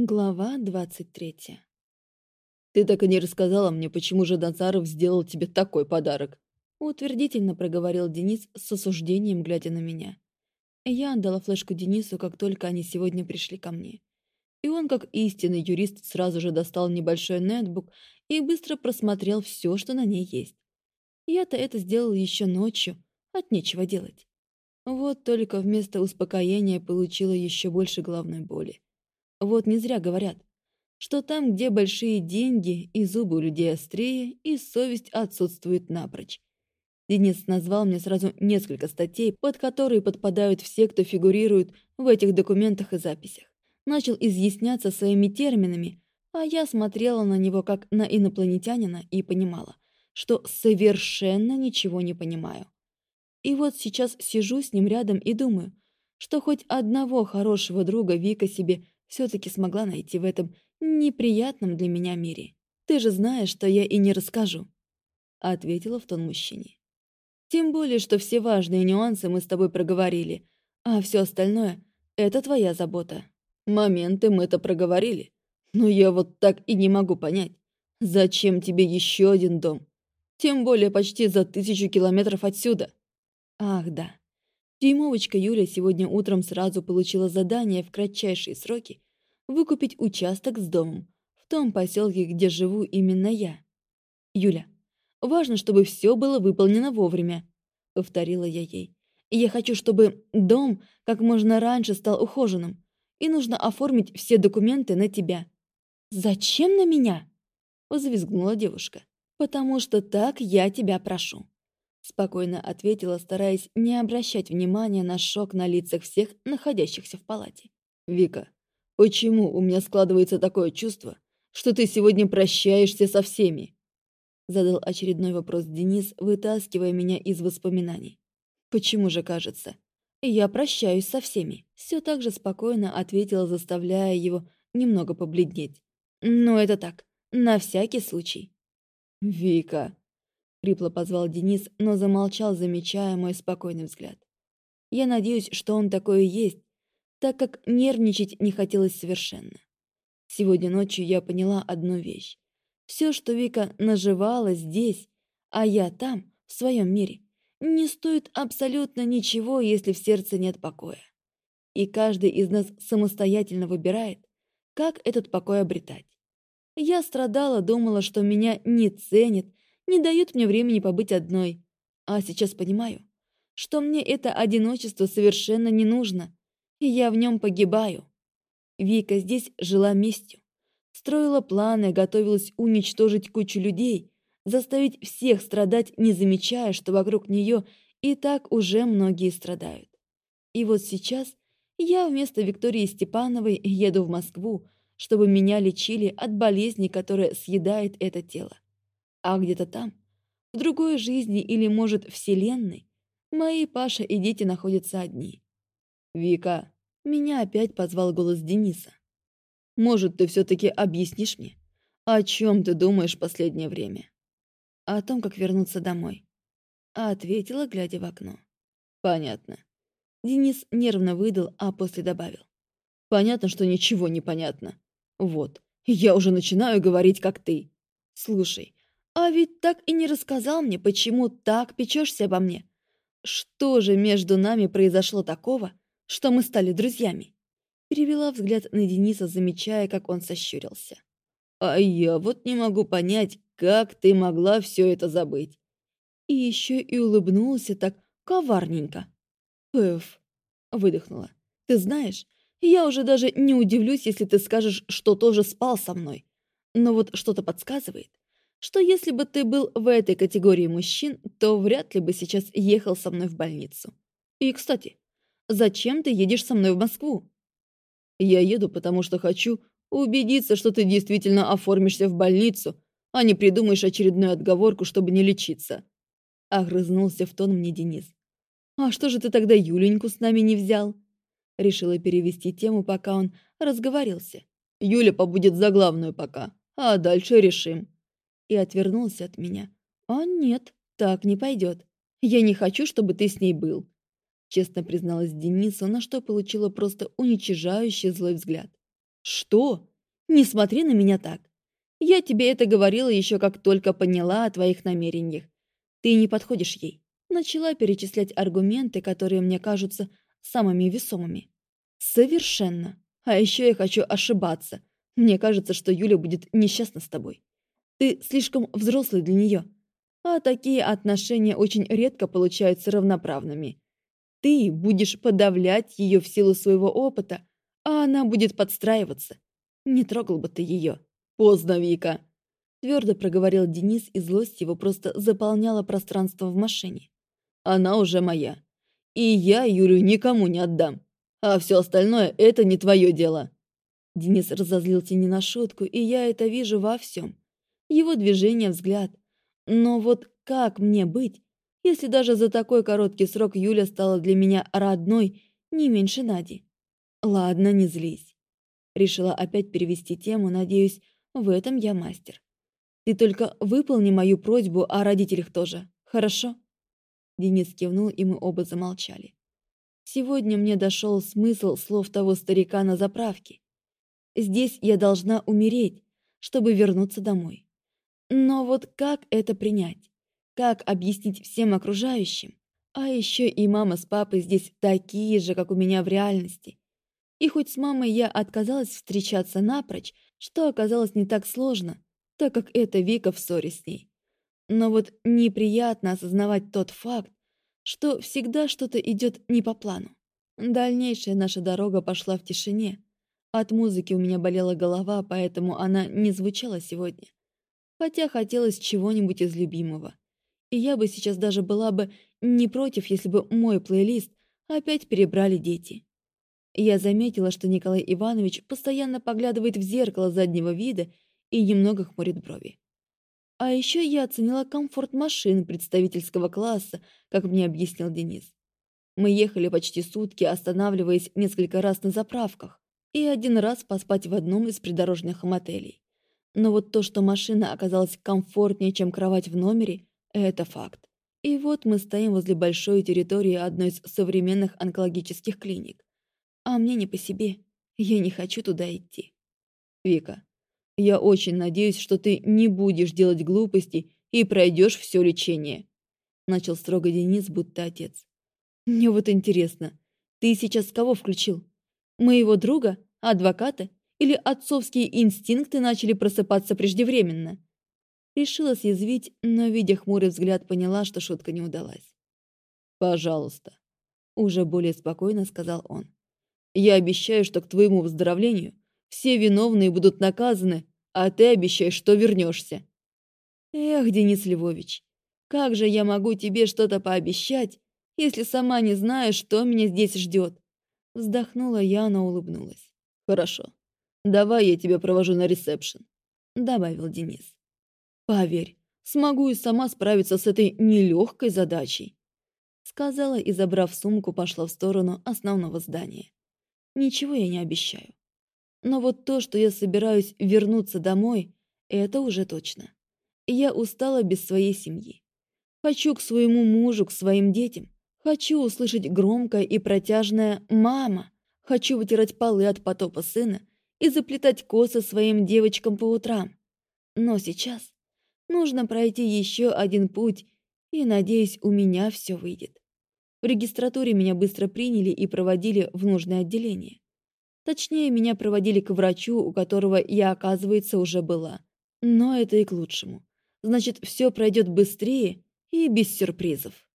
Глава двадцать третья. «Ты так и не рассказала мне, почему же Донцаров сделал тебе такой подарок?» Утвердительно проговорил Денис с осуждением, глядя на меня. Я отдала флешку Денису, как только они сегодня пришли ко мне. И он, как истинный юрист, сразу же достал небольшой нетбук и быстро просмотрел все, что на ней есть. Я-то это сделал еще ночью, от нечего делать. Вот только вместо успокоения получила еще больше головной боли. Вот не зря говорят, что там, где большие деньги, и зубы у людей острее, и совесть отсутствует напрочь. Денис назвал мне сразу несколько статей, под которые подпадают все, кто фигурирует в этих документах и записях. Начал изъясняться своими терминами, а я смотрела на него как на инопланетянина и понимала, что совершенно ничего не понимаю. И вот сейчас сижу с ним рядом и думаю, что хоть одного хорошего друга Вика себе все-таки смогла найти в этом неприятном для меня мире. Ты же знаешь, что я и не расскажу», — ответила в тон мужчине. «Тем более, что все важные нюансы мы с тобой проговорили, а все остальное — это твоя забота. Моменты мы-то проговорили, но я вот так и не могу понять, зачем тебе еще один дом? Тем более почти за тысячу километров отсюда». «Ах, да, Дюймовочка Юля сегодня утром сразу получила задание в кратчайшие сроки выкупить участок с домом в том поселке, где живу именно я. «Юля, важно, чтобы все было выполнено вовремя», — повторила я ей. «Я хочу, чтобы дом как можно раньше стал ухоженным, и нужно оформить все документы на тебя». «Зачем на меня?» — взвизгнула девушка. «Потому что так я тебя прошу». Спокойно ответила, стараясь не обращать внимания на шок на лицах всех, находящихся в палате. «Вика, почему у меня складывается такое чувство, что ты сегодня прощаешься со всеми?» Задал очередной вопрос Денис, вытаскивая меня из воспоминаний. «Почему же кажется?» «Я прощаюсь со всеми», — все так же спокойно ответила, заставляя его немного побледнеть. «Но это так, на всякий случай». «Вика», Хрипло позвал Денис, но замолчал, замечая мой спокойный взгляд. Я надеюсь, что он такое есть, так как нервничать не хотелось совершенно. Сегодня ночью я поняла одну вещь. Все, что Вика наживала здесь, а я там, в своем мире, не стоит абсолютно ничего, если в сердце нет покоя. И каждый из нас самостоятельно выбирает, как этот покой обретать. Я страдала, думала, что меня не ценят, не дают мне времени побыть одной. А сейчас понимаю, что мне это одиночество совершенно не нужно, и я в нем погибаю. Вика здесь жила местью, строила планы, готовилась уничтожить кучу людей, заставить всех страдать, не замечая, что вокруг нее и так уже многие страдают. И вот сейчас я вместо Виктории Степановой еду в Москву, чтобы меня лечили от болезни, которая съедает это тело. А где-то там, в другой жизни или, может, вселенной, мои Паша и дети находятся одни. «Вика!» Меня опять позвал голос Дениса. «Может, ты все-таки объяснишь мне, о чем ты думаешь последнее время?» «О том, как вернуться домой», — ответила, глядя в окно. «Понятно». Денис нервно выдал, а после добавил. «Понятно, что ничего не понятно. Вот, я уже начинаю говорить, как ты. Слушай, а ведь так и не рассказал мне, почему так печешься обо мне. Что же между нами произошло такого, что мы стали друзьями?» Перевела взгляд на Дениса, замечая, как он сощурился. «А я вот не могу понять, как ты могла все это забыть?» И еще и улыбнулся так коварненько. «Пф!» — выдохнула. «Ты знаешь, я уже даже не удивлюсь, если ты скажешь, что тоже спал со мной. Но вот что-то подсказывает, что если бы ты был в этой категории мужчин, то вряд ли бы сейчас ехал со мной в больницу. И, кстати, зачем ты едешь со мной в Москву? Я еду, потому что хочу убедиться, что ты действительно оформишься в больницу, а не придумаешь очередную отговорку, чтобы не лечиться. Огрызнулся в тон мне Денис. А что же ты тогда Юленьку с нами не взял? Решила перевести тему, пока он разговорился. Юля побудет за главную пока, а дальше решим и отвернулся от меня. «А нет, так не пойдет. Я не хочу, чтобы ты с ней был», честно призналась Денису, на что получила просто уничижающий злой взгляд. Что? Не смотри на меня так. Я тебе это говорила еще как только поняла о твоих намерениях. Ты не подходишь ей. Начала перечислять аргументы, которые мне кажутся самыми весомыми. Совершенно. А еще я хочу ошибаться. Мне кажется, что Юля будет несчастна с тобой. Ты слишком взрослый для нее. А такие отношения очень редко получаются равноправными. Ты будешь подавлять ее в силу своего опыта, а она будет подстраиваться. Не трогал бы ты ее. Поздно, Вика. Твердо проговорил Денис, и злость его просто заполняла пространство в машине. Она уже моя. И я Юлю никому не отдам. А все остальное — это не твое дело. Денис разозлился не на шутку, и я это вижу во всем. Его движение, взгляд. Но вот как мне быть, если даже за такой короткий срок Юля стала для меня родной не меньше Нади? Ладно, не злись. Решила опять перевести тему, надеюсь, в этом я мастер. Ты только выполни мою просьбу о родителях тоже, хорошо? Денис кивнул, и мы оба замолчали. Сегодня мне дошел смысл слов того старика на заправке. Здесь я должна умереть, чтобы вернуться домой. Но вот как это принять? Как объяснить всем окружающим? А еще и мама с папой здесь такие же, как у меня в реальности. И хоть с мамой я отказалась встречаться напрочь, что оказалось не так сложно, так как это Вика в ссоре с ней. Но вот неприятно осознавать тот факт, что всегда что-то идет не по плану. Дальнейшая наша дорога пошла в тишине. От музыки у меня болела голова, поэтому она не звучала сегодня. Хотя хотелось чего-нибудь из любимого. И я бы сейчас даже была бы не против, если бы мой плейлист опять перебрали дети. Я заметила, что Николай Иванович постоянно поглядывает в зеркало заднего вида и немного хмурит брови. А еще я оценила комфорт машин представительского класса, как мне объяснил Денис. Мы ехали почти сутки, останавливаясь несколько раз на заправках и один раз поспать в одном из придорожных мотелей. Но вот то, что машина оказалась комфортнее, чем кровать в номере, это факт. И вот мы стоим возле большой территории одной из современных онкологических клиник. А мне не по себе. Я не хочу туда идти. Вика, я очень надеюсь, что ты не будешь делать глупости и пройдешь все лечение. Начал строго Денис, будто отец. Мне вот интересно, ты сейчас кого включил? Моего друга? Адвоката? Или отцовские инстинкты начали просыпаться преждевременно? Решила съязвить, но, видя хмурый взгляд, поняла, что шутка не удалась. «Пожалуйста», — уже более спокойно сказал он. «Я обещаю, что к твоему выздоровлению все виновные будут наказаны, а ты обещаешь, что вернешься. Эх, Денис Львович, как же я могу тебе что-то пообещать, если сама не знаю, что меня здесь ждет? Вздохнула я, но улыбнулась. Хорошо, давай я тебя провожу на ресепшн, добавил Денис. Поверь, смогу и сама справиться с этой нелегкой задачей, сказала и, забрав сумку, пошла в сторону основного здания. Ничего я не обещаю. Но вот то, что я собираюсь вернуться домой, это уже точно. Я устала без своей семьи. Хочу к своему мужу, к своим детям. Хочу услышать громкое и протяжное «мама». Хочу вытирать полы от потопа сына и заплетать косы своим девочкам по утрам. Но сейчас нужно пройти еще один путь, и, надеюсь, у меня все выйдет. В регистратуре меня быстро приняли и проводили в нужное отделение. Точнее, меня проводили к врачу, у которого я, оказывается, уже была. Но это и к лучшему. Значит, все пройдет быстрее и без сюрпризов.